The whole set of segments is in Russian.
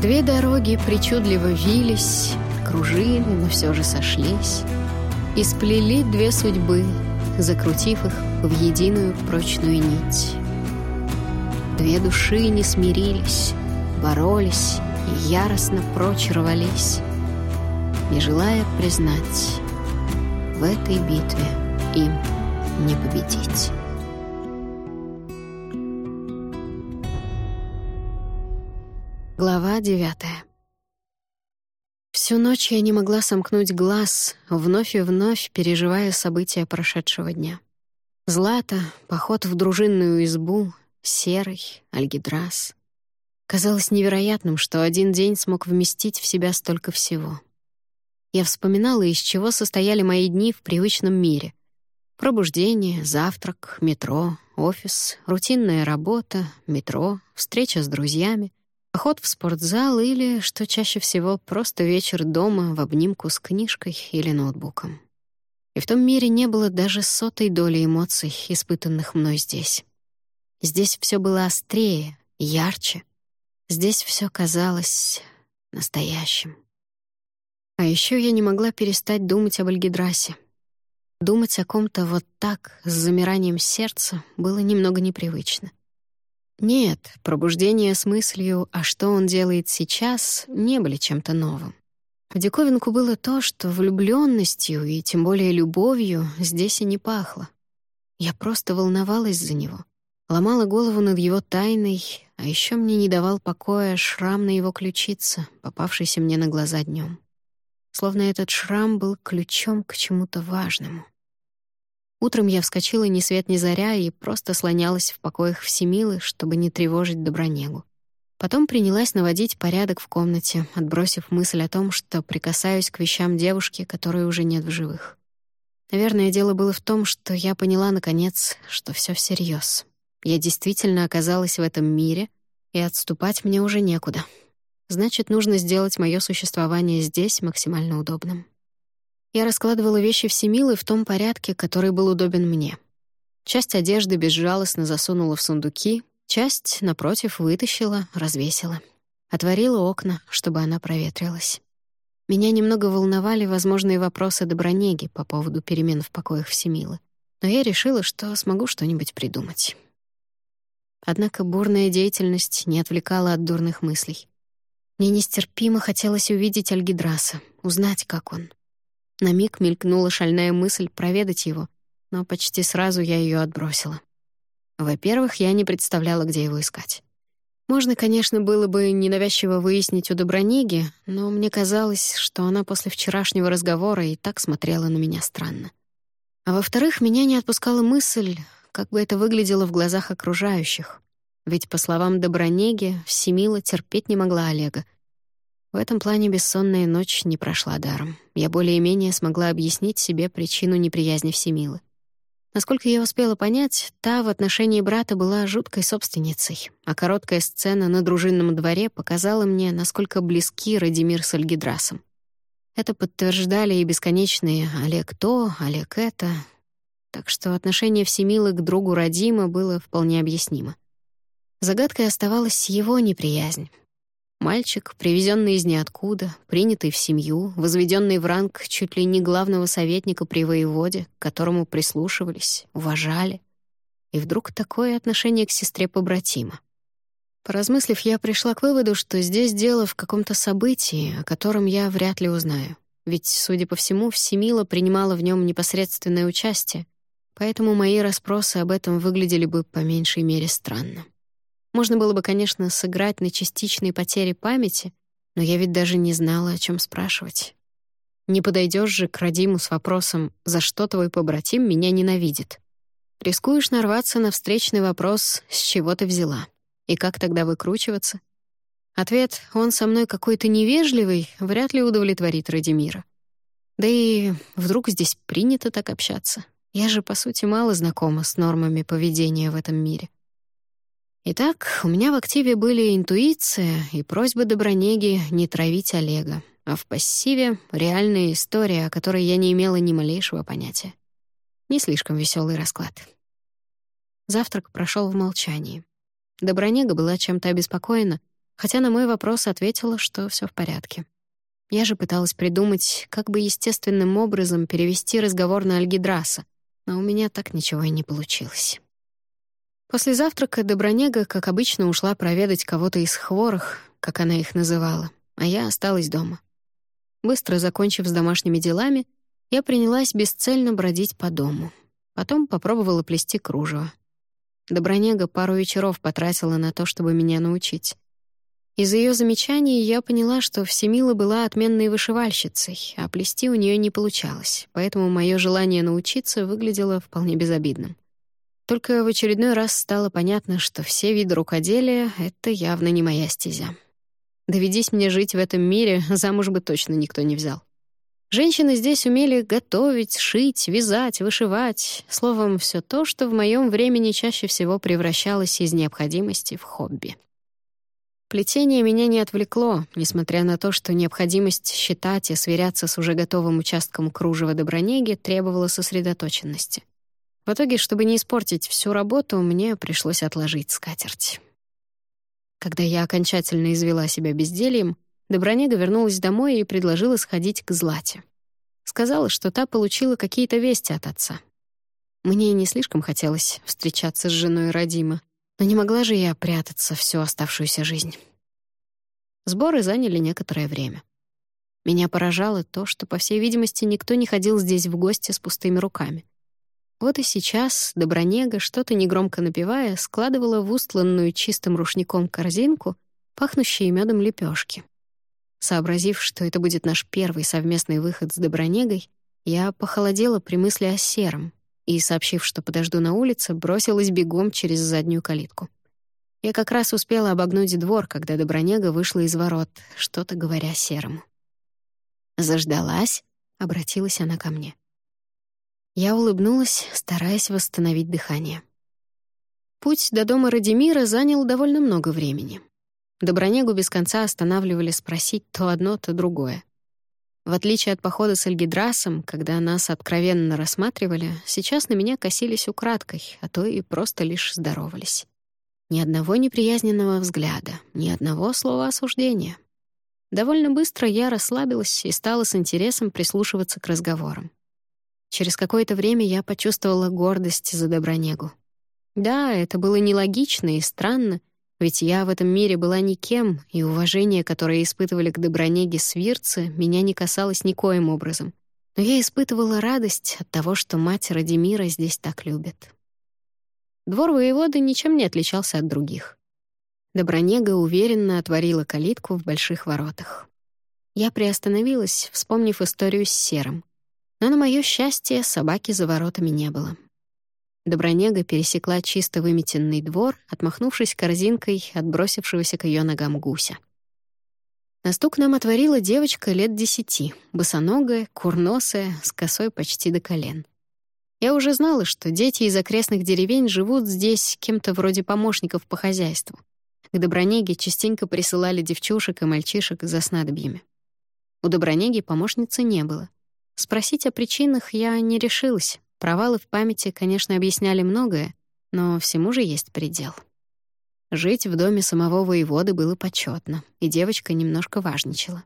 Две дороги причудливо вились, кружили, но все же сошлись, и сплели две судьбы, закрутив их в единую прочную нить. Две души не смирились, боролись и яростно прочь рвались, не желая признать, в этой битве им не победить. Глава девятая. Всю ночь я не могла сомкнуть глаз, вновь и вновь переживая события прошедшего дня. Злата, поход в дружинную избу, серый, альгидрас. Казалось невероятным, что один день смог вместить в себя столько всего. Я вспоминала, из чего состояли мои дни в привычном мире. Пробуждение, завтрак, метро, офис, рутинная работа, метро, встреча с друзьями, Поход в спортзал или, что чаще всего, просто вечер дома в обнимку с книжкой или ноутбуком. И в том мире не было даже сотой доли эмоций, испытанных мной здесь. Здесь все было острее, ярче. Здесь все казалось настоящим. А еще я не могла перестать думать об Альгидрасе. Думать о ком-то вот так, с замиранием сердца, было немного непривычно. Нет, пробуждение с мыслью, а что он делает сейчас, не были чем-то новым. В диковинку было то, что влюбленностью и тем более любовью здесь и не пахло. Я просто волновалась за него, ломала голову над его тайной, а еще мне не давал покоя шрам на его ключице, попавшийся мне на глаза днем. Словно этот шрам был ключом к чему-то важному. Утром я вскочила ни свет ни заря и просто слонялась в покоях Всемилы, чтобы не тревожить Добронегу. Потом принялась наводить порядок в комнате, отбросив мысль о том, что прикасаюсь к вещам девушки, которой уже нет в живых. Наверное, дело было в том, что я поняла, наконец, что все всерьез. Я действительно оказалась в этом мире, и отступать мне уже некуда. Значит, нужно сделать мое существование здесь максимально удобным. Я раскладывала вещи Всемилы в том порядке, который был удобен мне. Часть одежды безжалостно засунула в сундуки, часть, напротив, вытащила, развесила. Отворила окна, чтобы она проветрилась. Меня немного волновали возможные вопросы Добронеги по поводу перемен в покоях Всемилы, но я решила, что смогу что-нибудь придумать. Однако бурная деятельность не отвлекала от дурных мыслей. Мне нестерпимо хотелось увидеть Альгидраса, узнать, как он. На миг мелькнула шальная мысль проведать его, но почти сразу я ее отбросила. Во-первых, я не представляла, где его искать. Можно, конечно, было бы ненавязчиво выяснить у Добронеги, но мне казалось, что она после вчерашнего разговора и так смотрела на меня странно. А во-вторых, меня не отпускала мысль, как бы это выглядело в глазах окружающих. Ведь, по словам Добронеги, Всемила терпеть не могла Олега, этом плане бессонная ночь не прошла даром. Я более-менее смогла объяснить себе причину неприязни Всемилы. Насколько я успела понять, та в отношении брата была жуткой собственницей, а короткая сцена на дружинном дворе показала мне, насколько близки Радимир с Альгидрасом. Это подтверждали и бесконечные «Олег то», «Олег это». Так что отношение Всемилы к другу Радима было вполне объяснимо. Загадкой оставалась его неприязнь, Мальчик, привезенный из ниоткуда, принятый в семью, возведенный в ранг чуть ли не главного советника при воеводе, к которому прислушивались, уважали. И вдруг такое отношение к сестре побратима. Поразмыслив, я пришла к выводу, что здесь дело в каком-то событии, о котором я вряд ли узнаю. Ведь, судя по всему, Всемила принимала в нем непосредственное участие, поэтому мои расспросы об этом выглядели бы по меньшей мере странно. Можно было бы, конечно, сыграть на частичной потере памяти, но я ведь даже не знала, о чем спрашивать. Не подойдешь же к Радиму с вопросом «За что твой побратим меня ненавидит?» Рискуешь нарваться на встречный вопрос «С чего ты взяла?» И как тогда выкручиваться? Ответ «Он со мной какой-то невежливый» вряд ли удовлетворит Радимира. Да и вдруг здесь принято так общаться? Я же, по сути, мало знакома с нормами поведения в этом мире. Итак, у меня в активе были интуиция и просьба Добронеги не травить Олега, а в пассиве — реальная история, о которой я не имела ни малейшего понятия. Не слишком веселый расклад. Завтрак прошел в молчании. Добронега была чем-то обеспокоена, хотя на мой вопрос ответила, что все в порядке. Я же пыталась придумать, как бы естественным образом перевести разговор на Альгидраса, но у меня так ничего и не получилось. После завтрака Добронега, как обычно, ушла проведать кого-то из хворых, как она их называла, а я осталась дома. Быстро закончив с домашними делами, я принялась бесцельно бродить по дому. Потом попробовала плести кружево. Добронега пару вечеров потратила на то, чтобы меня научить. Из ее замечаний я поняла, что Всемила была отменной вышивальщицей, а плести у нее не получалось, поэтому мое желание научиться выглядело вполне безобидным. Только в очередной раз стало понятно, что все виды рукоделия — это явно не моя стезя. Доведись мне жить в этом мире, замуж бы точно никто не взял. Женщины здесь умели готовить, шить, вязать, вышивать. Словом, все то, что в моем времени чаще всего превращалось из необходимости в хобби. Плетение меня не отвлекло, несмотря на то, что необходимость считать и сверяться с уже готовым участком кружева Добронеги требовала сосредоточенности. В итоге, чтобы не испортить всю работу, мне пришлось отложить скатерть. Когда я окончательно извела себя бездельем, Добронега вернулась домой и предложила сходить к Злате. Сказала, что та получила какие-то вести от отца. Мне не слишком хотелось встречаться с женой Радима, но не могла же я прятаться всю оставшуюся жизнь. Сборы заняли некоторое время. Меня поражало то, что, по всей видимости, никто не ходил здесь в гости с пустыми руками. Вот и сейчас Добронега, что-то негромко напевая, складывала в устланную чистым рушником корзинку пахнущие медом лепешки. Сообразив, что это будет наш первый совместный выход с Добронегой, я похолодела при мысли о сером и, сообщив, что подожду на улице, бросилась бегом через заднюю калитку. Я как раз успела обогнуть двор, когда Добронега вышла из ворот, что-то говоря серому. «Заждалась?» — обратилась она ко мне. Я улыбнулась, стараясь восстановить дыхание. Путь до дома Радимира занял довольно много времени. Добронегу без конца останавливали спросить то одно, то другое. В отличие от похода с Альгидрасом, когда нас откровенно рассматривали, сейчас на меня косились украдкой, а то и просто лишь здоровались. Ни одного неприязненного взгляда, ни одного слова осуждения. Довольно быстро я расслабилась и стала с интересом прислушиваться к разговорам. Через какое-то время я почувствовала гордость за Добронегу. Да, это было нелогично и странно, ведь я в этом мире была никем, и уважение, которое испытывали к Добронеге свирцы, меня не касалось никоим образом. Но я испытывала радость от того, что мать Радимира здесь так любит. Двор воеводы ничем не отличался от других. Добронега уверенно отворила калитку в больших воротах. Я приостановилась, вспомнив историю с Серым. Но, на моё счастье, собаки за воротами не было. Добронега пересекла чисто выметенный двор, отмахнувшись корзинкой отбросившегося к её ногам гуся. На стук нам отворила девочка лет десяти, босоногая, курносая, с косой почти до колен. Я уже знала, что дети из окрестных деревень живут здесь кем-то вроде помощников по хозяйству. К Добронеге частенько присылали девчушек и мальчишек за снадобьями. У Добронеги помощницы не было. Спросить о причинах я не решилась. Провалы в памяти, конечно, объясняли многое, но всему же есть предел. Жить в доме самого воеводы было почетно, и девочка немножко важничала.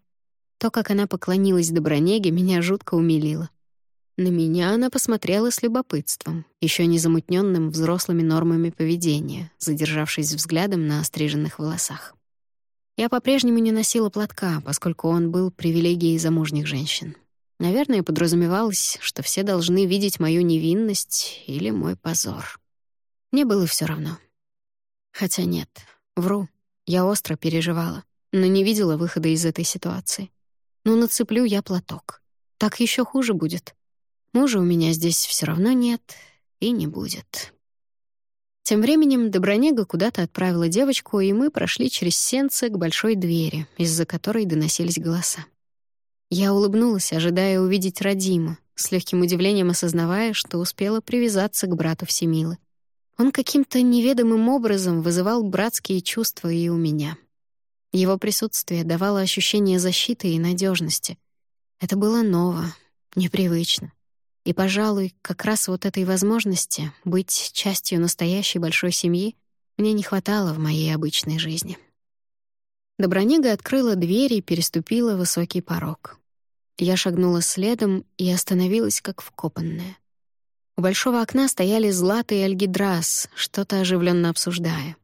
То, как она поклонилась Добронеге, меня жутко умилило. На меня она посмотрела с любопытством, еще не замутненным взрослыми нормами поведения, задержавшись взглядом на остриженных волосах. Я по-прежнему не носила платка, поскольку он был привилегией замужних женщин. Наверное, подразумевалось, что все должны видеть мою невинность или мой позор. Мне было все равно. Хотя нет, вру, я остро переживала, но не видела выхода из этой ситуации. Ну, нацеплю я платок. Так еще хуже будет. Мужа у меня здесь все равно нет и не будет. Тем временем Добронега куда-то отправила девочку, и мы прошли через сенцы к большой двери, из-за которой доносились голоса. Я улыбнулась, ожидая увидеть Радима, с легким удивлением осознавая, что успела привязаться к брату Всемилы. Он каким-то неведомым образом вызывал братские чувства и у меня. Его присутствие давало ощущение защиты и надежности. Это было ново, непривычно. И, пожалуй, как раз вот этой возможности быть частью настоящей большой семьи мне не хватало в моей обычной жизни. Добронега открыла дверь и переступила высокий порог. Я шагнула следом и остановилась как вкопанная. У большого окна стояли Злата и Альгидрас, что-то оживленно обсуждая.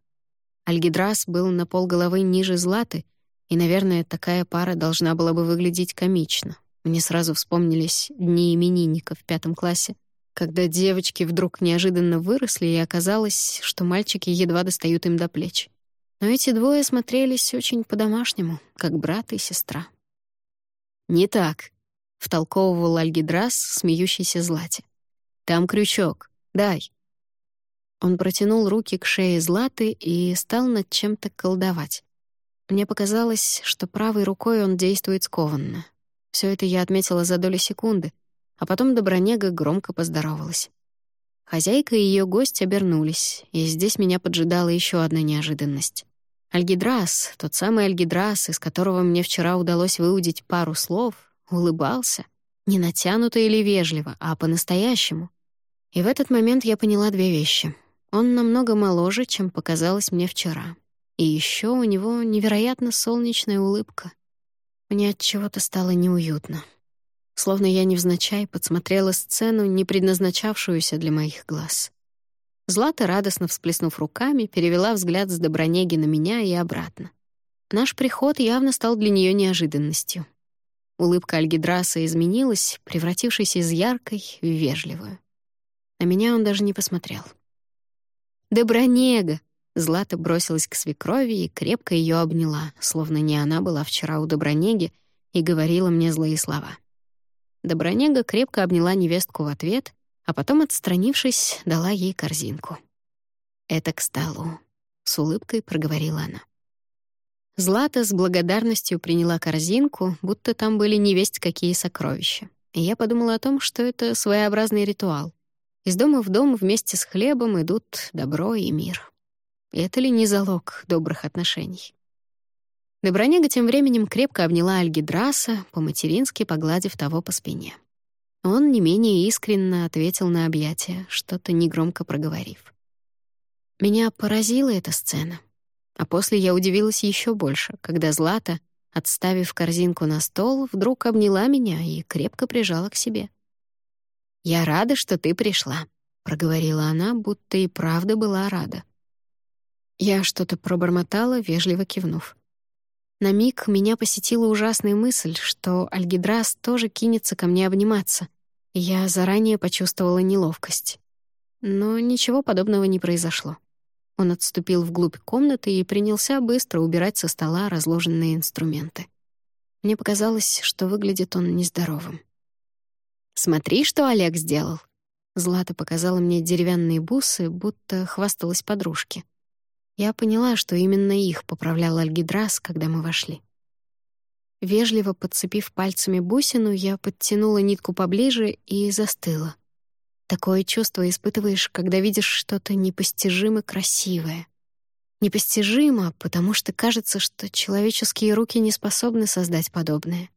Альгидрас был на полголовы ниже Златы, и, наверное, такая пара должна была бы выглядеть комично. Мне сразу вспомнились дни именинника в пятом классе, когда девочки вдруг неожиданно выросли, и оказалось, что мальчики едва достают им до плеч. Но эти двое смотрелись очень по-домашнему, как брат и сестра. «Не так», — втолковывал Альгидрас, смеющийся Злате. «Там крючок. Дай». Он протянул руки к шее Златы и стал над чем-то колдовать. Мне показалось, что правой рукой он действует скованно. Все это я отметила за долю секунды, а потом Добронега громко поздоровалась. Хозяйка и ее гость обернулись, и здесь меня поджидала еще одна неожиданность. Альгидрас, тот самый Альгидрас, из которого мне вчера удалось выудить пару слов, улыбался. Не натянуто или вежливо, а по-настоящему. И в этот момент я поняла две вещи. Он намного моложе, чем показалось мне вчера. И еще у него невероятно солнечная улыбка. Мне от чего-то стало неуютно. Словно я невзначай подсмотрела сцену, не предназначавшуюся для моих глаз. Злата, радостно всплеснув руками, перевела взгляд с Добронеги на меня и обратно. Наш приход явно стал для нее неожиданностью. Улыбка Альгидраса изменилась, превратившись из яркой в вежливую. На меня он даже не посмотрел. «Добронега!» Злата бросилась к свекрови и крепко ее обняла, словно не она была вчера у Добронеги и говорила мне злые слова. Добронега крепко обняла невестку в ответ, а потом, отстранившись, дала ей корзинку. «Это к столу», — с улыбкой проговорила она. Злата с благодарностью приняла корзинку, будто там были невесть какие сокровища. И я подумала о том, что это своеобразный ритуал. Из дома в дом вместе с хлебом идут добро и мир. Это ли не залог добрых отношений? Добронега тем временем крепко обняла Альгидраса, по-матерински погладив того по спине. Он не менее искренно ответил на объятия, что-то негромко проговорив. Меня поразила эта сцена. А после я удивилась еще больше, когда Злата, отставив корзинку на стол, вдруг обняла меня и крепко прижала к себе. «Я рада, что ты пришла», — проговорила она, будто и правда была рада. Я что-то пробормотала, вежливо кивнув. На миг меня посетила ужасная мысль, что Альгидрас тоже кинется ко мне обниматься. Я заранее почувствовала неловкость. Но ничего подобного не произошло. Он отступил вглубь комнаты и принялся быстро убирать со стола разложенные инструменты. Мне показалось, что выглядит он нездоровым. «Смотри, что Олег сделал!» Злата показала мне деревянные бусы, будто хвасталась подружке. Я поняла, что именно их поправлял Альгидрас, когда мы вошли. Вежливо подцепив пальцами бусину, я подтянула нитку поближе и застыла. Такое чувство испытываешь, когда видишь что-то непостижимо красивое. Непостижимо, потому что кажется, что человеческие руки не способны создать подобное.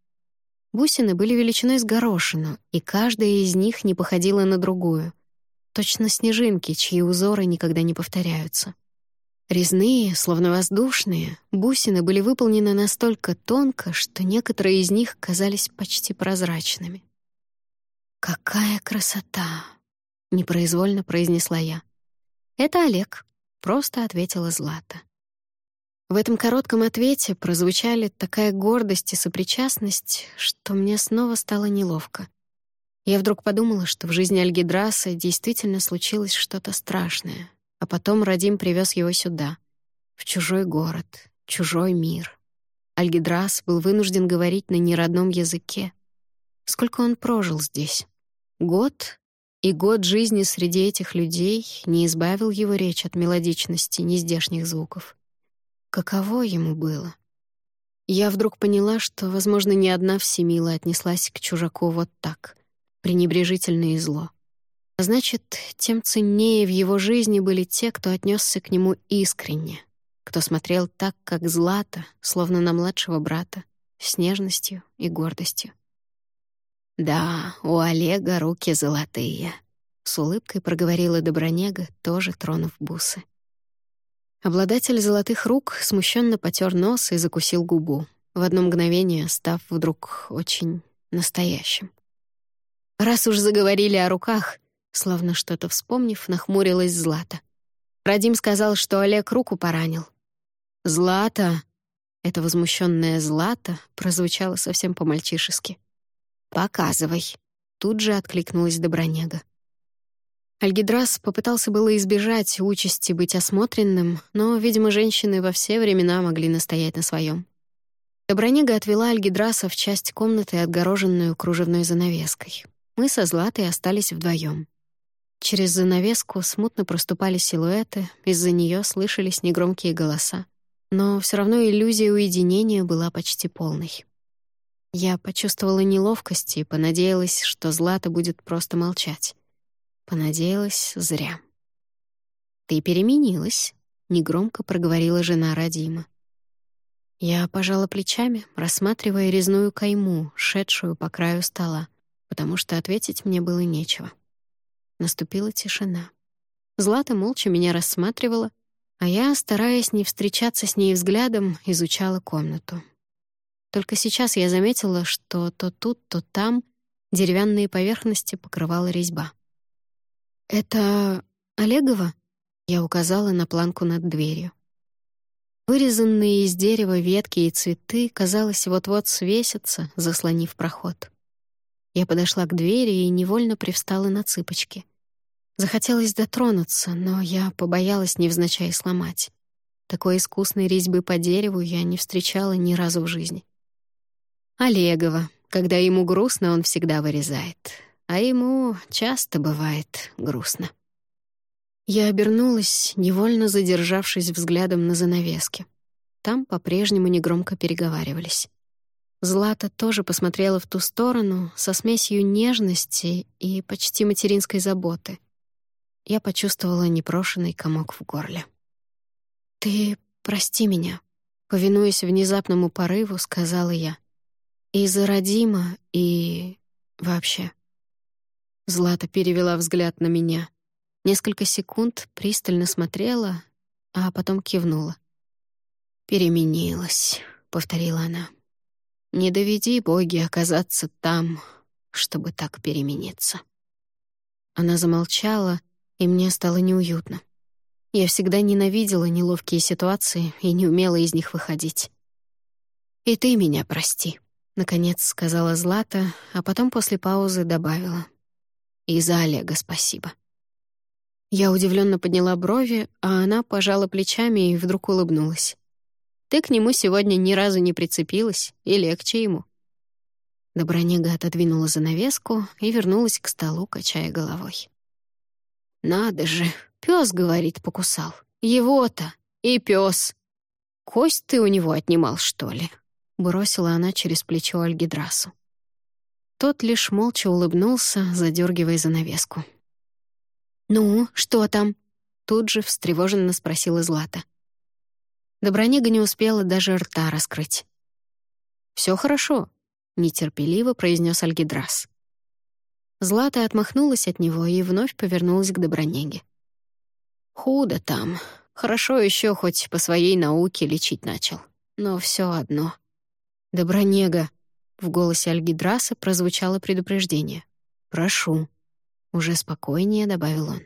Бусины были величиной с горошину, и каждая из них не походила на другую. Точно снежинки, чьи узоры никогда не повторяются. Резные, словно воздушные, бусины были выполнены настолько тонко, что некоторые из них казались почти прозрачными. «Какая красота!» — непроизвольно произнесла я. «Это Олег», — просто ответила Злата. В этом коротком ответе прозвучали такая гордость и сопричастность, что мне снова стало неловко. Я вдруг подумала, что в жизни Альгидраса действительно случилось что-то страшное, а потом Радим привез его сюда, в чужой город, чужой мир. Альгидрас был вынужден говорить на неродном языке. Сколько он прожил здесь? Год? И год жизни среди этих людей не избавил его речь от мелодичности нездешних звуков. Каково ему было? Я вдруг поняла, что, возможно, ни одна всемила отнеслась к чужаку вот так, пренебрежительно и зло. Значит, тем ценнее в его жизни были те, кто отнесся к нему искренне, кто смотрел так, как Злата, словно на младшего брата, с нежностью и гордостью. «Да, у Олега руки золотые», — с улыбкой проговорила Добронега, тоже тронув бусы. Обладатель золотых рук смущенно потер нос и закусил губу, в одно мгновение став вдруг очень настоящим. Раз уж заговорили о руках, словно что-то вспомнив, нахмурилась Злата. Радим сказал, что Олег руку поранил. «Злата!» Это возмущенное Злата прозвучало совсем по-мальчишески. «Показывай!» Тут же откликнулась Добронега. Альгидрас попытался было избежать участи быть осмотренным, но, видимо, женщины во все времена могли настоять на своем. Добронега отвела Альгидраса в часть комнаты, отгороженную кружевной занавеской. Мы со Златой остались вдвоем. Через занавеску смутно проступали силуэты, из-за нее слышались негромкие голоса. Но все равно иллюзия уединения была почти полной. Я почувствовала неловкость и понадеялась, что Злата будет просто молчать. Понадеялась зря. «Ты переменилась», — негромко проговорила жена Радима. Я пожала плечами, рассматривая резную кайму, шедшую по краю стола, потому что ответить мне было нечего. Наступила тишина. Злата молча меня рассматривала, а я, стараясь не встречаться с ней взглядом, изучала комнату. Только сейчас я заметила, что то тут, то там деревянные поверхности покрывала резьба. «Это Олегова?» — я указала на планку над дверью. Вырезанные из дерева ветки и цветы, казалось, вот-вот свесятся, заслонив проход. Я подошла к двери и невольно привстала на цыпочки. Захотелось дотронуться, но я побоялась невзначай сломать. Такой искусной резьбы по дереву я не встречала ни разу в жизни. Олегова. Когда ему грустно, он всегда вырезает а ему часто бывает грустно. Я обернулась, невольно задержавшись взглядом на занавеске. Там по-прежнему негромко переговаривались. Злата тоже посмотрела в ту сторону со смесью нежности и почти материнской заботы. Я почувствовала непрошенный комок в горле. «Ты прости меня», — повинуясь внезапному порыву, сказала я. «И-за Родима, и... вообще». Злата перевела взгляд на меня. Несколько секунд пристально смотрела, а потом кивнула. «Переменилась», — повторила она. «Не доведи боги оказаться там, чтобы так перемениться». Она замолчала, и мне стало неуютно. Я всегда ненавидела неловкие ситуации и не умела из них выходить. «И ты меня прости», — наконец сказала Злата, а потом после паузы добавила. И за Олега спасибо. Я удивленно подняла брови, а она пожала плечами и вдруг улыбнулась. «Ты к нему сегодня ни разу не прицепилась, и легче ему». Добронега отодвинула занавеску и вернулась к столу, качая головой. «Надо же, пес говорит, покусал. Его-то и пес. Кость ты у него отнимал, что ли?» Бросила она через плечо Альгидрасу. Тот лишь молча улыбнулся, задергивая занавеску. «Ну, что там?» — тут же встревоженно спросила Злата. Добронега не успела даже рта раскрыть. Все хорошо», — нетерпеливо произнес Альгидрас. Злата отмахнулась от него и вновь повернулась к Добронеге. «Худо там. Хорошо еще хоть по своей науке лечить начал. Но все одно. Добронега, в голосе Альгидраса прозвучало предупреждение. «Прошу». Уже спокойнее добавил он.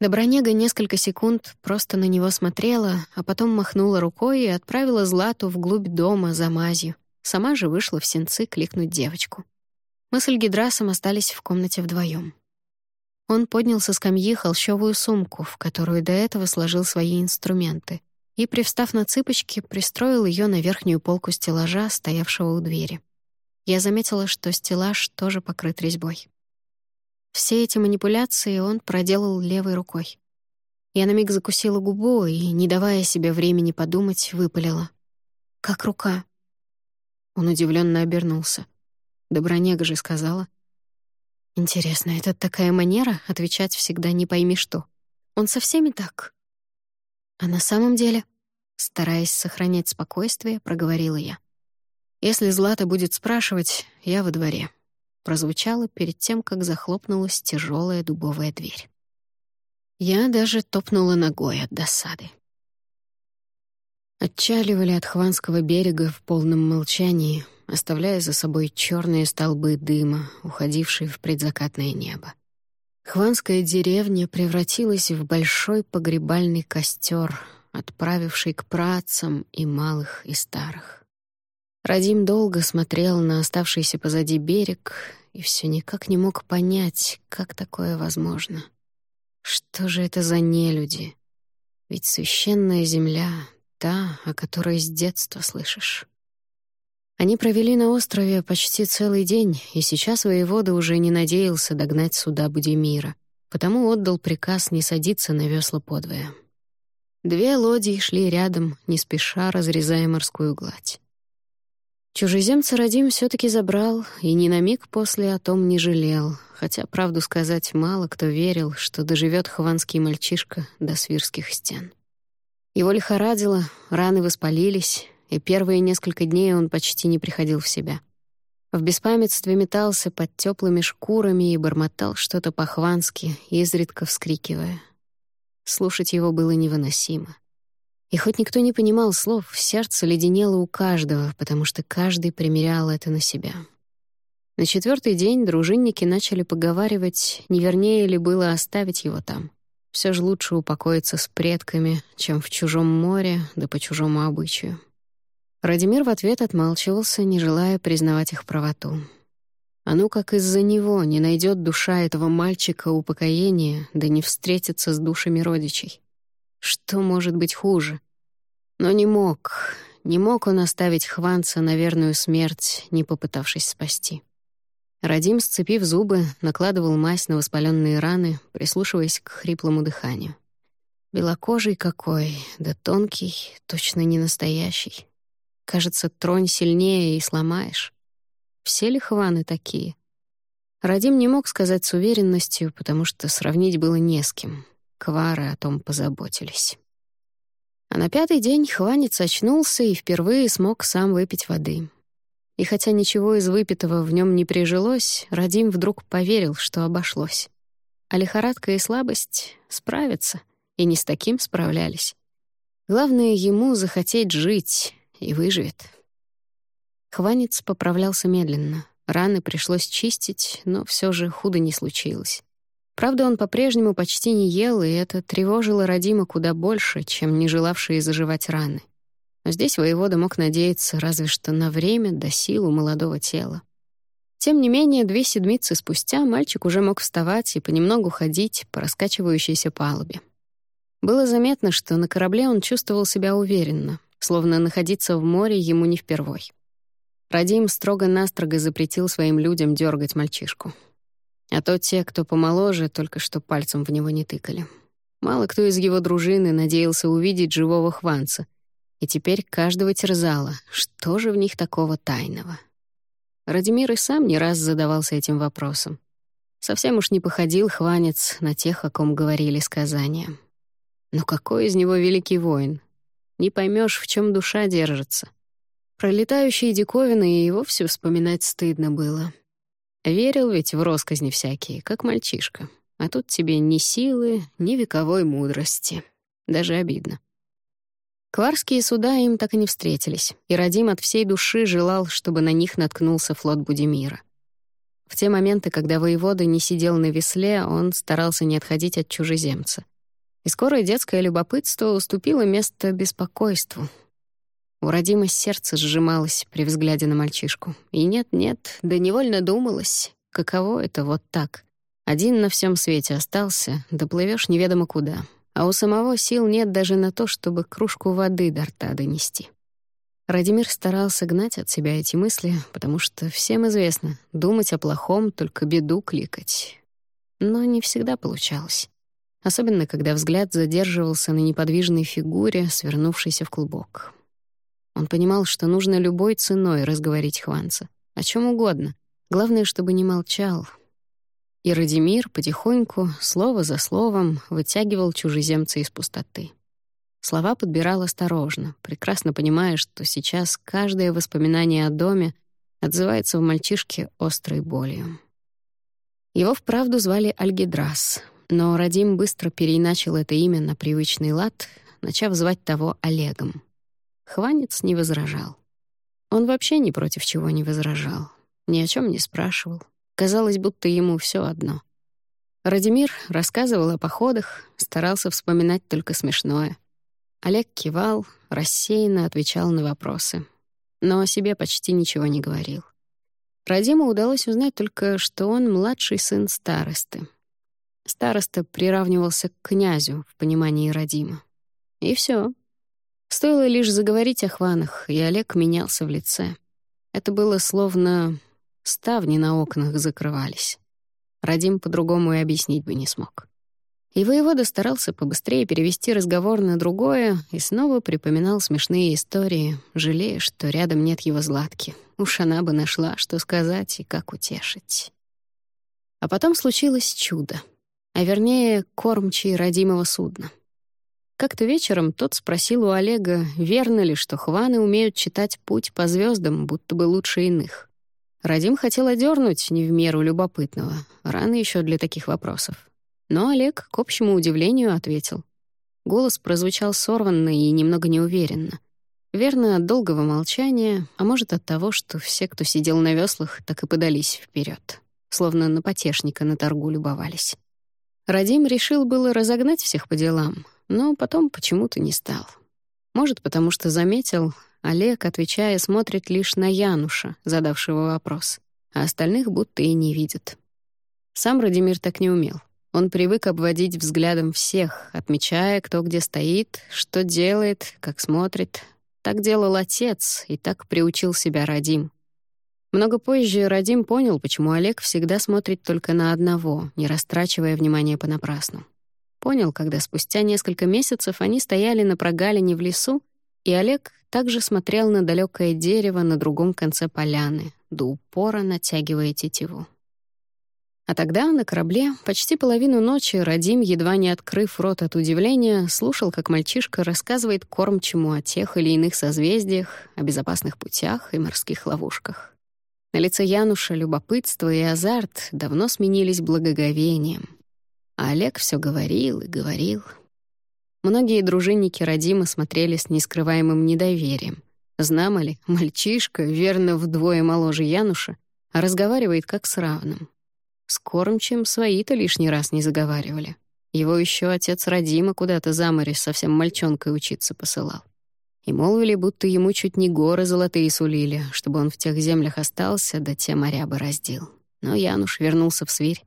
Добронега несколько секунд просто на него смотрела, а потом махнула рукой и отправила Злату вглубь дома за мазью. Сама же вышла в сенцы кликнуть девочку. Мы с Альгидрасом остались в комнате вдвоем. Он поднял со скамьи холщовую сумку, в которую до этого сложил свои инструменты и, привстав на цыпочки, пристроил ее на верхнюю полку стеллажа, стоявшего у двери. Я заметила, что стеллаж тоже покрыт резьбой. Все эти манипуляции он проделал левой рукой. Я на миг закусила губу и, не давая себе времени подумать, выпалила. «Как рука?» Он удивленно обернулся. Добронега же сказала. «Интересно, это такая манера — отвечать всегда не пойми что. Он со всеми так?» А на самом деле, стараясь сохранять спокойствие, проговорила я. «Если Злата будет спрашивать, я во дворе», прозвучало перед тем, как захлопнулась тяжелая дубовая дверь. Я даже топнула ногой от досады. Отчаливали от Хванского берега в полном молчании, оставляя за собой черные столбы дыма, уходившие в предзакатное небо. Хванская деревня превратилась в большой погребальный костер, отправивший к працам и малых, и старых. Радим долго смотрел на оставшийся позади берег и все никак не мог понять, как такое возможно. Что же это за нелюди? Ведь священная земля — та, о которой с детства слышишь. Они провели на острове почти целый день, и сейчас воевода уже не надеялся догнать суда Будимира, потому отдал приказ не садиться на весла подвое. Две лодии шли рядом, не спеша разрезая морскую гладь. Чужеземца Радим все таки забрал, и ни на миг после о том не жалел, хотя, правду сказать, мало кто верил, что доживет хованский мальчишка до свирских стен. Его лихорадило, раны воспалились, и первые несколько дней он почти не приходил в себя. В беспамятстве метался под теплыми шкурами и бормотал что-то по-хвански, изредка вскрикивая. Слушать его было невыносимо. И хоть никто не понимал слов, сердце леденело у каждого, потому что каждый примерял это на себя. На четвертый день дружинники начали поговаривать, не вернее ли было оставить его там. Все же лучше упокоиться с предками, чем в чужом море, да по чужому обычаю. Радимир в ответ отмалчивался, не желая признавать их правоту. А ну как из-за него не найдет душа этого мальчика упокоения, да не встретится с душами родичей. Что может быть хуже? Но не мог, не мог он оставить Хванца на верную смерть, не попытавшись спасти. Радим, сцепив зубы, накладывал мазь на воспаленные раны, прислушиваясь к хриплому дыханию. Белокожий какой, да тонкий, точно не настоящий. Кажется, тронь сильнее и сломаешь. Все ли хваны такие? Радим не мог сказать с уверенностью, потому что сравнить было не с кем. Квары о том позаботились. А на пятый день хванец очнулся и впервые смог сам выпить воды. И хотя ничего из выпитого в нем не прижилось, Радим вдруг поверил, что обошлось. А лихорадка и слабость справятся, и не с таким справлялись. Главное ему захотеть жить, и выживет. Хванец поправлялся медленно. Раны пришлось чистить, но все же худо не случилось. Правда, он по-прежнему почти не ел, и это тревожило Родима куда больше, чем не желавшие заживать раны. Но здесь воевода мог надеяться разве что на время до силу молодого тела. Тем не менее, две седмицы спустя мальчик уже мог вставать и понемногу ходить по раскачивающейся палубе. Было заметно, что на корабле он чувствовал себя уверенно, словно находиться в море ему не впервой. Радим строго-настрого запретил своим людям дергать мальчишку. А то те, кто помоложе, только что пальцем в него не тыкали. Мало кто из его дружины надеялся увидеть живого хванца, и теперь каждого терзало, что же в них такого тайного. Радимир и сам не раз задавался этим вопросом. Совсем уж не походил хванец на тех, о ком говорили сказания. Но какой из него великий воин, не поймешь, в чем душа держится. Пролетающие диковины и вовсе вспоминать стыдно было. Верил ведь в росказни всякие, как мальчишка. А тут тебе ни силы, ни вековой мудрости. Даже обидно. Кварские суда им так и не встретились, и Радим от всей души желал, чтобы на них наткнулся флот Будимира. В те моменты, когда воевода не сидел на весле, он старался не отходить от чужеземца — и скоро детское любопытство уступило место беспокойству. У родимой сердце сжималось при взгляде на мальчишку. И нет-нет, да невольно думалось, каково это вот так. Один на всем свете остался, доплывешь неведомо куда. А у самого сил нет даже на то, чтобы кружку воды до рта донести. Радимир старался гнать от себя эти мысли, потому что всем известно, думать о плохом — только беду кликать. Но не всегда получалось особенно когда взгляд задерживался на неподвижной фигуре, свернувшейся в клубок. Он понимал, что нужно любой ценой разговорить Хванца. О чем угодно. Главное, чтобы не молчал. И Радимир потихоньку, слово за словом, вытягивал чужеземца из пустоты. Слова подбирал осторожно, прекрасно понимая, что сейчас каждое воспоминание о доме отзывается в мальчишке острой болью. Его вправду звали Альгидрас — но Радим быстро переиначил это имя на привычный лад, начав звать того Олегом. Хванец не возражал. Он вообще ни против чего не возражал, ни о чем не спрашивал. Казалось, будто ему все одно. Радимир рассказывал о походах, старался вспоминать только смешное. Олег кивал, рассеянно отвечал на вопросы, но о себе почти ничего не говорил. Радиму удалось узнать только, что он младший сын старосты. Староста приравнивался к князю в понимании Радима. И все. Стоило лишь заговорить о хванах, и Олег менялся в лице. Это было словно ставни на окнах закрывались. Радим по-другому и объяснить бы не смог. И воевода старался побыстрее перевести разговор на другое и снова припоминал смешные истории, жалея, что рядом нет его Златки. Уж она бы нашла, что сказать и как утешить. А потом случилось чудо, а вернее, кормчий родимого судна. Как-то вечером тот спросил у Олега, верно ли, что хваны умеют читать путь по звездам, будто бы лучше иных. Радим хотел одернуть не в меру любопытного, рано еще для таких вопросов. Но Олег, к общему удивлению, ответил. Голос прозвучал сорванно и немного неуверенно. Верно, от долгого молчания, а может, от того, что все, кто сидел на веслах, так и подались вперед, словно на потешника на торгу любовались. Радим решил было разогнать всех по делам, но потом почему-то не стал. Может, потому что заметил, Олег, отвечая, смотрит лишь на Януша, задавшего вопрос, а остальных будто и не видит. Сам Радимир так не умел. Он привык обводить взглядом всех, отмечая, кто где стоит, что делает, как смотрит. Так делал отец, и так приучил себя Радим. Много позже Радим понял, почему Олег всегда смотрит только на одного, не растрачивая внимание понапрасну. Понял, когда спустя несколько месяцев они стояли на прогалине в лесу, и Олег также смотрел на далекое дерево на другом конце поляны, до упора натягивая тетиву. А тогда на корабле почти половину ночи Радим, едва не открыв рот от удивления, слушал, как мальчишка рассказывает кормчему о тех или иных созвездиях, о безопасных путях и морских ловушках. На лице Януша любопытство и азарт давно сменились благоговением. А Олег все говорил и говорил. Многие дружинники Радима смотрели с нескрываемым недоверием. Знамо ли, мальчишка, верно вдвое моложе Януша, разговаривает как с равным. С кормчим свои-то лишний раз не заговаривали. Его еще отец Радима куда-то за море совсем мальчонкой учиться посылал. И молвили, будто ему чуть не горы золотые сулили, чтобы он в тех землях остался, да те моря бы раздел. Но Януш вернулся в свирь.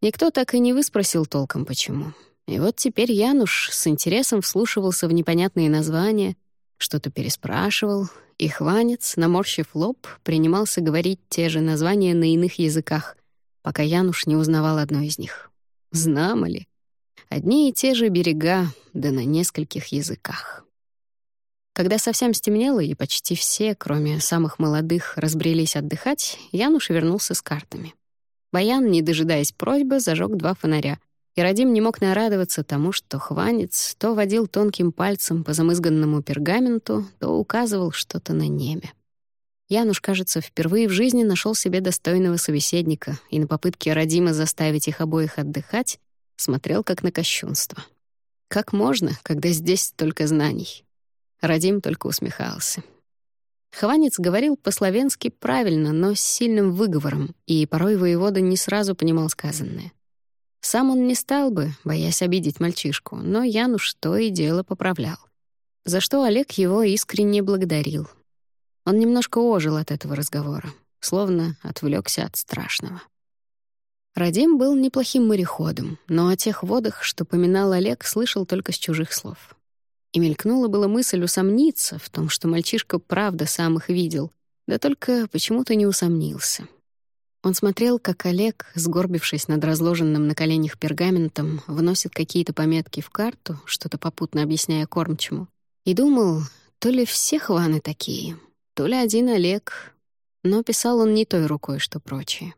Никто так и не выспросил толком, почему. И вот теперь Януш с интересом вслушивался в непонятные названия, что-то переспрашивал, и Хванец, наморщив лоб, принимался говорить те же названия на иных языках, пока Януш не узнавал одно из них. Знамо ли? Одни и те же берега, да на нескольких языках. Когда совсем стемнело, и почти все, кроме самых молодых, разбрелись отдыхать, Януш вернулся с картами. Баян, не дожидаясь просьбы, зажег два фонаря. И Радим не мог нарадоваться тому, что хванец то водил тонким пальцем по замызганному пергаменту, то указывал что-то на небе. Януш, кажется, впервые в жизни нашел себе достойного собеседника и на попытке Радима заставить их обоих отдыхать смотрел как на кощунство. Как можно, когда здесь столько знаний? Радим только усмехался. Хованец говорил по-словенски правильно, но с сильным выговором, и порой воевода не сразу понимал сказанное. Сам он не стал бы, боясь обидеть мальчишку, но Януш то и дело поправлял. За что Олег его искренне благодарил, он немножко ожил от этого разговора, словно отвлекся от страшного. Радим был неплохим мореходом, но о тех водах, что поминал Олег, слышал только с чужих слов. И мелькнула была мысль усомниться в том, что мальчишка правда сам их видел, да только почему-то не усомнился. Он смотрел, как Олег, сгорбившись над разложенным на коленях пергаментом, вносит какие-то пометки в карту, что-то попутно объясняя кормчему, и думал, то ли все хваны такие, то ли один Олег, но писал он не той рукой, что прочие.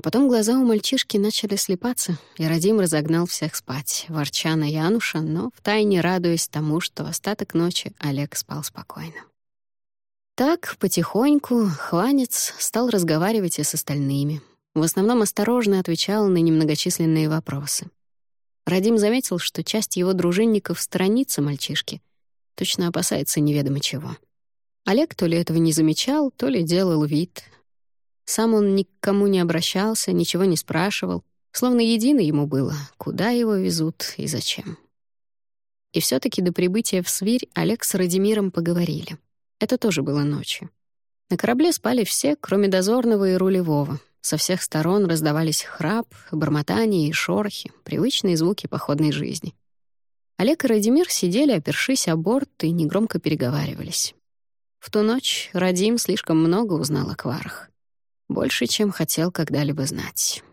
А потом глаза у мальчишки начали слепаться, и Радим разогнал всех спать, ворча на Януша, но втайне радуясь тому, что остаток ночи Олег спал спокойно. Так, потихоньку, Хванец стал разговаривать и с остальными. В основном осторожно отвечал на немногочисленные вопросы. Радим заметил, что часть его дружинников сторонится мальчишки, Точно опасается неведомо чего. Олег то ли этого не замечал, то ли делал вид. Сам он ни к кому не обращался, ничего не спрашивал, словно едино ему было, куда его везут и зачем. И все таки до прибытия в Свирь Олег с Радимиром поговорили. Это тоже было ночью. На корабле спали все, кроме дозорного и рулевого. Со всех сторон раздавались храп, бормотание и шорохи, привычные звуки походной жизни. Олег и Радимир сидели, опершись о борт, и негромко переговаривались. В ту ночь Радим слишком много узнал о кварах. Больше, чем хотел когда-либо знать.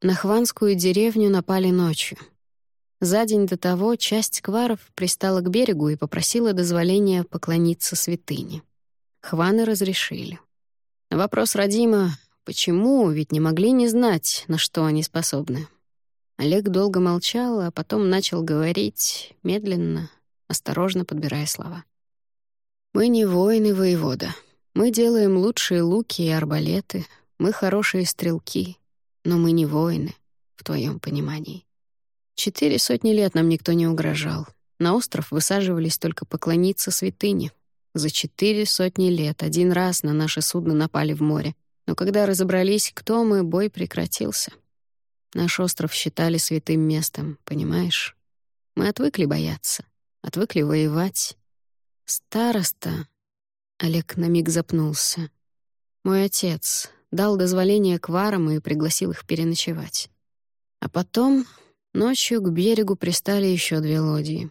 На Хванскую деревню напали ночью. За день до того часть кваров пристала к берегу и попросила дозволения поклониться святыне. Хваны разрешили. Вопрос Радима «почему?» ведь не могли не знать, на что они способны. Олег долго молчал, а потом начал говорить, медленно, осторожно подбирая слова. «Мы не воины, воевода. Мы делаем лучшие луки и арбалеты. Мы хорошие стрелки. Но мы не воины, в твоем понимании. Четыре сотни лет нам никто не угрожал. На остров высаживались только поклониться святыне. За четыре сотни лет один раз на наше судно напали в море. Но когда разобрались, кто мы, бой прекратился. Наш остров считали святым местом, понимаешь? Мы отвыкли бояться, отвыкли воевать. Староста... Олег на миг запнулся. Мой отец дал дозволение к варам и пригласил их переночевать. А потом ночью к берегу пристали еще две лодии.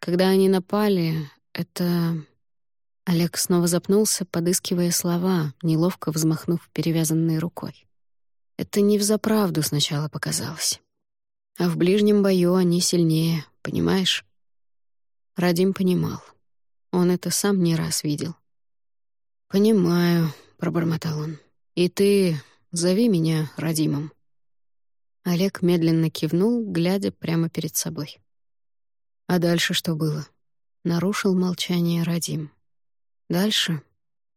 Когда они напали, это... Олег снова запнулся, подыскивая слова, неловко взмахнув перевязанной рукой. Это не взаправду сначала показалось. А в ближнем бою они сильнее, понимаешь? Радим понимал. Он это сам не раз видел. «Понимаю», — пробормотал он. «И ты зови меня Радимом». Олег медленно кивнул, глядя прямо перед собой. А дальше что было? Нарушил молчание Радим. Дальше?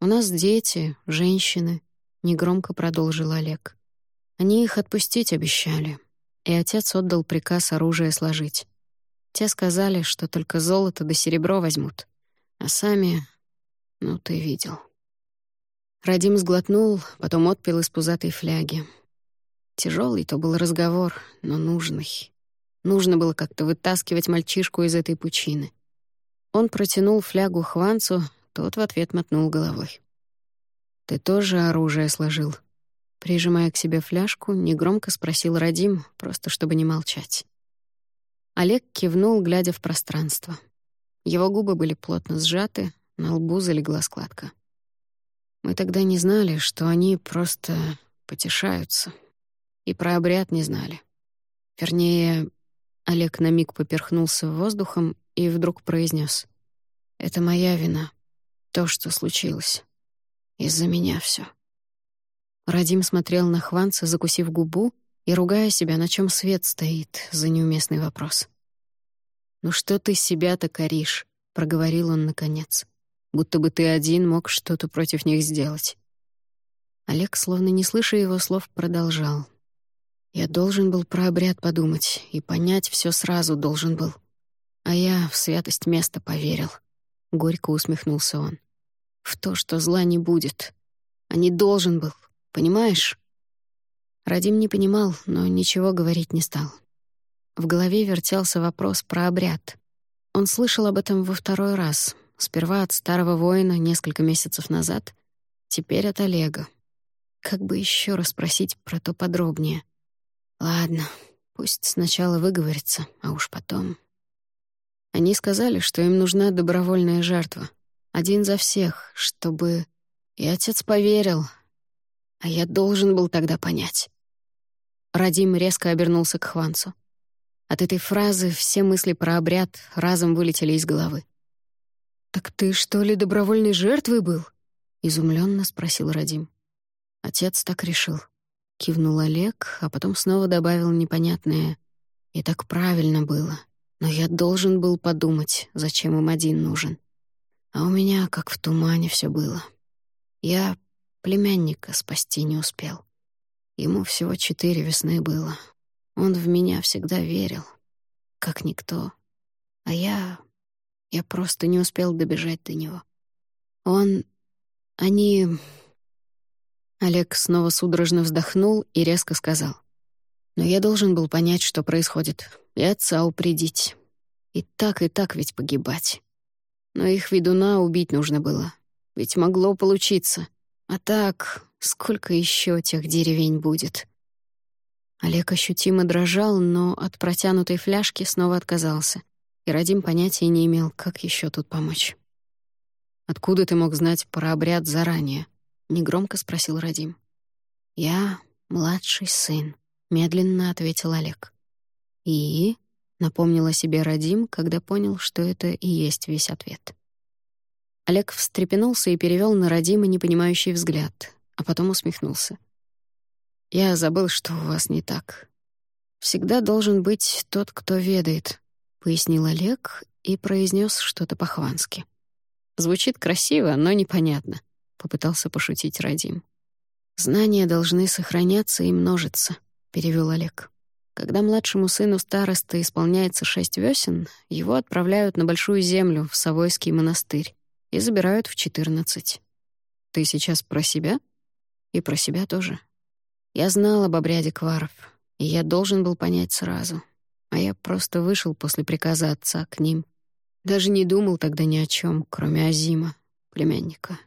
У нас дети, женщины, негромко продолжил Олег. Они их отпустить обещали, и отец отдал приказ оружие сложить. Те сказали, что только золото да серебро возьмут, а сами... Ну, ты видел. Радим сглотнул, потом отпил из пузатой фляги. Тяжелый то был разговор, но нужный. Нужно было как-то вытаскивать мальчишку из этой пучины. Он протянул флягу Хванцу, тот в ответ мотнул головой. «Ты тоже оружие сложил?» Прижимая к себе фляжку, негромко спросил Радим, просто чтобы не молчать. Олег кивнул, глядя в пространство. Его губы были плотно сжаты, на лбу залегла складка. Мы тогда не знали, что они просто потешаются. И про обряд не знали. Вернее, Олег на миг поперхнулся воздухом и вдруг произнес: «Это моя вина. То, что случилось. Из-за меня все. Радим смотрел на Хванца, закусив губу и ругая себя, на чем свет стоит за неуместный вопрос. «Ну что ты себя-то коришь?» — проговорил он наконец. «Будто бы ты один мог что-то против них сделать». Олег, словно не слыша его слов, продолжал. «Я должен был про обряд подумать и понять все сразу должен был. А я в святость места поверил». Горько усмехнулся он. «В то, что зла не будет. А не должен был. Понимаешь?» Радим не понимал, но ничего говорить не стал. В голове вертелся вопрос про обряд. Он слышал об этом во второй раз. Сперва от старого воина несколько месяцев назад, теперь от Олега. Как бы еще раз спросить про то подробнее. Ладно, пусть сначала выговорится, а уж потом... Они сказали, что им нужна добровольная жертва. Один за всех, чтобы... И отец поверил, а я должен был тогда понять. Радим резко обернулся к Хванцу. От этой фразы все мысли про обряд разом вылетели из головы. «Так ты что ли добровольной жертвой был?» — изумленно спросил Радим. Отец так решил. Кивнул Олег, а потом снова добавил непонятное. «И так правильно было. Но я должен был подумать, зачем им один нужен. А у меня, как в тумане, все было. Я Племянника спасти не успел. Ему всего четыре весны было. Он в меня всегда верил. Как никто. А я... Я просто не успел добежать до него. Он... Они... Олег снова судорожно вздохнул и резко сказал. Но я должен был понять, что происходит, и отца упредить. И так, и так ведь погибать. Но их ведуна убить нужно было. Ведь могло получиться. А так, сколько еще тех деревень будет? Олег ощутимо дрожал, но от протянутой фляжки снова отказался. И Радим понятия не имел, как еще тут помочь. «Откуда ты мог знать про обряд заранее?» — негромко спросил Радим. «Я младший сын», — медленно ответил Олег. «И?» — напомнила себе Радим, когда понял, что это и есть весь ответ. Олег встрепенулся и перевел на Радима непонимающий взгляд, а потом усмехнулся. «Я забыл, что у вас не так. Всегда должен быть тот, кто ведает», — пояснил Олег и произнес что-то по-хвански. «Звучит красиво, но непонятно», — попытался пошутить Радим. «Знания должны сохраняться и множиться», — перевел Олег. Когда младшему сыну староста исполняется шесть весен, его отправляют на Большую Землю, в Савойский монастырь, и забирают в четырнадцать. Ты сейчас про себя? И про себя тоже. Я знал об обряде кваров, и я должен был понять сразу. А я просто вышел после приказа отца к ним. Даже не думал тогда ни о чем, кроме Азима, племянника.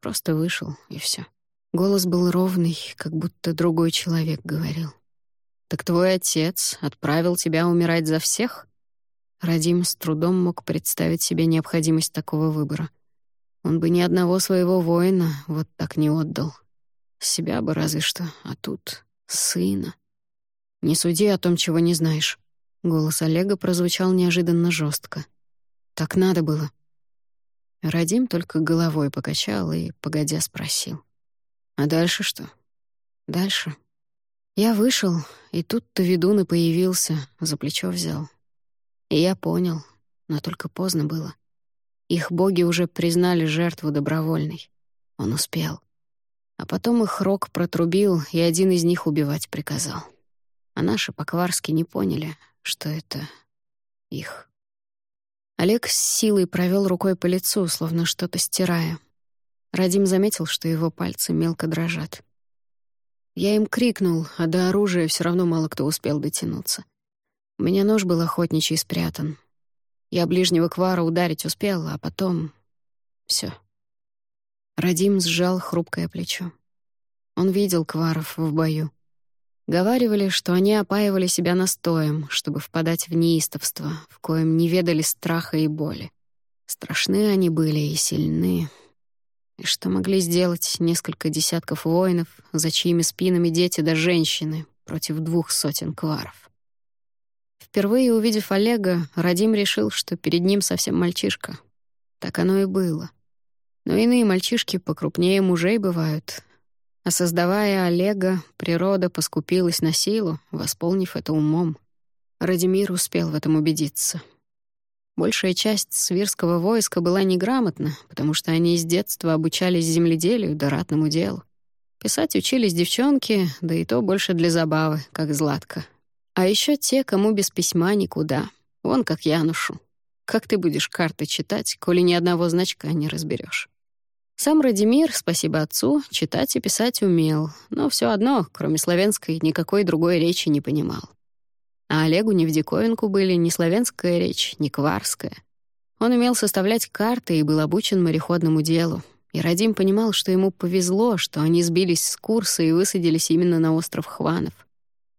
Просто вышел, и все. Голос был ровный, как будто другой человек говорил. «Так твой отец отправил тебя умирать за всех?» Радим с трудом мог представить себе необходимость такого выбора. Он бы ни одного своего воина вот так не отдал. Себя бы разве что, а тут сына. «Не суди о том, чего не знаешь». Голос Олега прозвучал неожиданно жестко. «Так надо было». Радим только головой покачал и, погодя, спросил. «А дальше что?» «Дальше?» Я вышел, и тут-то ведун и появился, за плечо взял. И я понял, но только поздно было. Их боги уже признали жертву добровольной. Он успел. А потом их рог протрубил, и один из них убивать приказал. А наши покварски не поняли, что это их. Олег с силой провел рукой по лицу, словно что-то стирая. Радим заметил, что его пальцы мелко дрожат. Я им крикнул, а до оружия все равно мало кто успел дотянуться. У меня нож был охотничий спрятан. Я ближнего квара ударить успел, а потом... все. Радим сжал хрупкое плечо. Он видел кваров в бою. Говаривали, что они опаивали себя настоем, чтобы впадать в неистовство, в коем не ведали страха и боли. Страшны они были и сильны. И что могли сделать несколько десятков воинов, за чьими спинами дети да женщины, против двух сотен кваров? Впервые увидев Олега, Радим решил, что перед ним совсем мальчишка. Так оно и было — но иные мальчишки покрупнее мужей бывают. А создавая Олега, природа поскупилась на силу, восполнив это умом. Радимир успел в этом убедиться. Большая часть свирского войска была неграмотна, потому что они с детства обучались земледелию да ратному делу. Писать учились девчонки, да и то больше для забавы, как Златка. А еще те, кому без письма никуда. Вон как Янушу. Как ты будешь карты читать, коли ни одного значка не разберешь? Сам Радимир, спасибо отцу, читать и писать умел, но все одно, кроме славянской, никакой другой речи не понимал. А Олегу не в диковинку были ни славянская речь, ни кварская. Он умел составлять карты и был обучен мореходному делу. И Радим понимал, что ему повезло, что они сбились с курса и высадились именно на остров Хванов.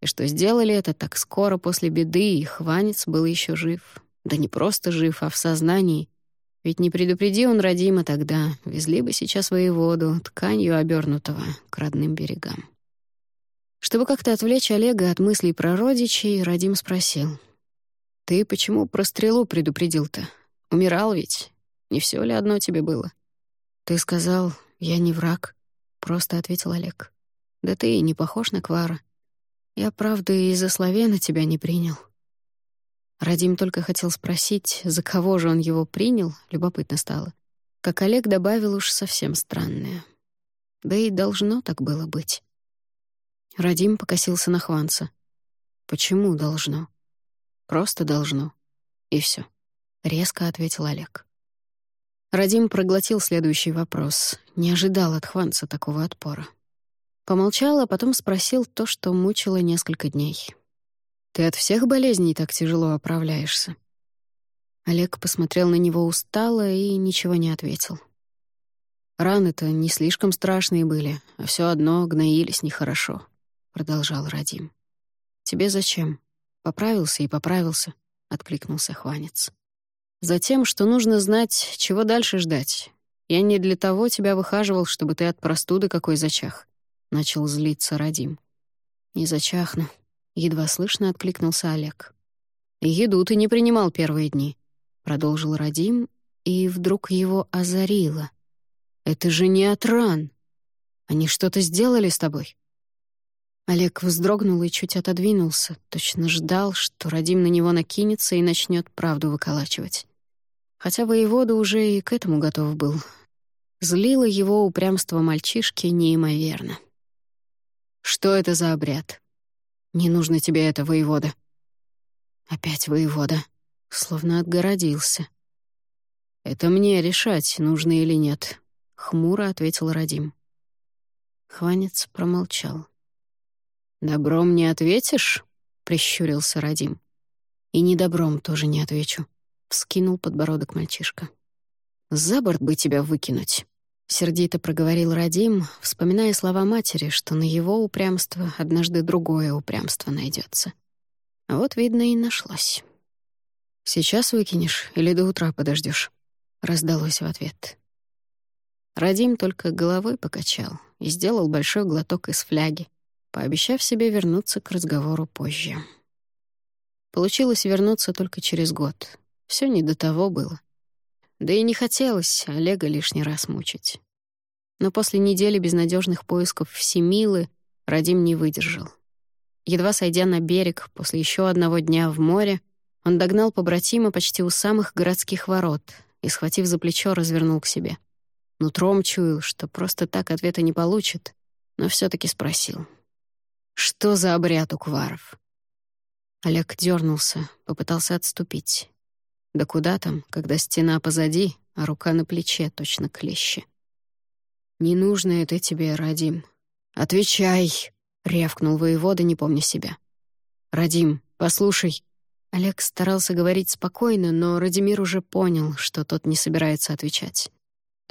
И что сделали это так скоро после беды, и Хванец был еще жив. Да не просто жив, а в сознании, ведь не предупреди он Радима тогда, везли бы сейчас воеводу, тканью обернутого, к родным берегам. Чтобы как-то отвлечь Олега от мыслей про родичей, Радим спросил. «Ты почему про стрелу предупредил-то? Умирал ведь? Не все ли одно тебе было?» «Ты сказал, я не враг», — просто ответил Олег. «Да ты и не похож на Квара. Я, правда, из-за Славена тебя не принял». Радим только хотел спросить, за кого же он его принял, любопытно стало. Как Олег добавил уж совсем странное. Да и должно так было быть. Радим покосился на Хванца. Почему должно? Просто должно. И все. — резко ответил Олег. Радим проглотил следующий вопрос, не ожидал от Хванца такого отпора. Помолчал, а потом спросил то, что мучило несколько дней. «Ты от всех болезней так тяжело оправляешься?» Олег посмотрел на него устало и ничего не ответил. «Раны-то не слишком страшные были, а все одно гноились нехорошо», — продолжал Радим. «Тебе зачем? Поправился и поправился», — откликнулся Хванец. Затем, что нужно знать, чего дальше ждать. Я не для того тебя выхаживал, чтобы ты от простуды какой зачах», — начал злиться Радим. «Не зачахну», — едва слышно откликнулся Олег. «Еду ты не принимал первые дни», — продолжил Радим, и вдруг его озарило. «Это же не от ран. Они что-то сделали с тобой?» Олег вздрогнул и чуть отодвинулся, точно ждал, что Радим на него накинется и начнет правду выколачивать хотя воевода уже и к этому готов был. Злило его упрямство мальчишки неимоверно. «Что это за обряд? Не нужно тебе это, воевода». Опять воевода, словно отгородился. «Это мне решать, нужно или нет», — хмуро ответил Радим. Хванец промолчал. «Добром не ответишь?» — прищурился Радим. «И недобром тоже не отвечу. Вскинул подбородок мальчишка. «За борт бы тебя выкинуть», — сердито проговорил Радим, вспоминая слова матери, что на его упрямство однажды другое упрямство найдется. А вот, видно, и нашлось. «Сейчас выкинешь или до утра подождешь? раздалось в ответ. Радим только головой покачал и сделал большой глоток из фляги, пообещав себе вернуться к разговору позже. Получилось вернуться только через год, все не до того было. Да и не хотелось Олега лишний раз мучить. Но после недели безнадежных поисков Всемилы Радим не выдержал. Едва сойдя на берег после еще одного дня в море, он догнал побратима почти у самых городских ворот и, схватив за плечо, развернул к себе. Нутром чуял, что просто так ответа не получит, но все таки спросил. «Что за обряд у кваров?» Олег дернулся, попытался отступить. Да куда там, когда стена позади, а рука на плече точно клещи. «Не нужно это тебе, Радим. Отвечай!» — рявкнул воевода, не помня себя. «Радим, послушай». Олег старался говорить спокойно, но Радимир уже понял, что тот не собирается отвечать.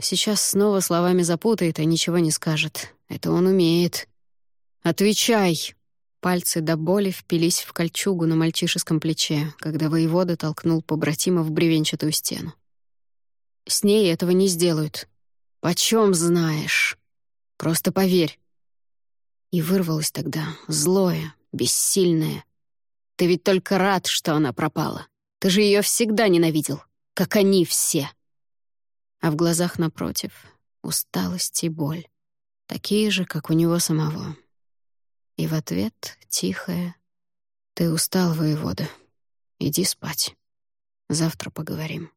Сейчас снова словами запутает, а ничего не скажет. Это он умеет. «Отвечай!» Пальцы до боли впились в кольчугу на мальчишеском плече, когда воевода толкнул побратима в бревенчатую стену. «С ней этого не сделают. Почем знаешь? Просто поверь». И вырвалось тогда злое, бессильное. «Ты ведь только рад, что она пропала. Ты же ее всегда ненавидел, как они все». А в глазах напротив — усталость и боль, такие же, как у него самого. И в ответ тихое «Ты устал, воевода. Иди спать. Завтра поговорим».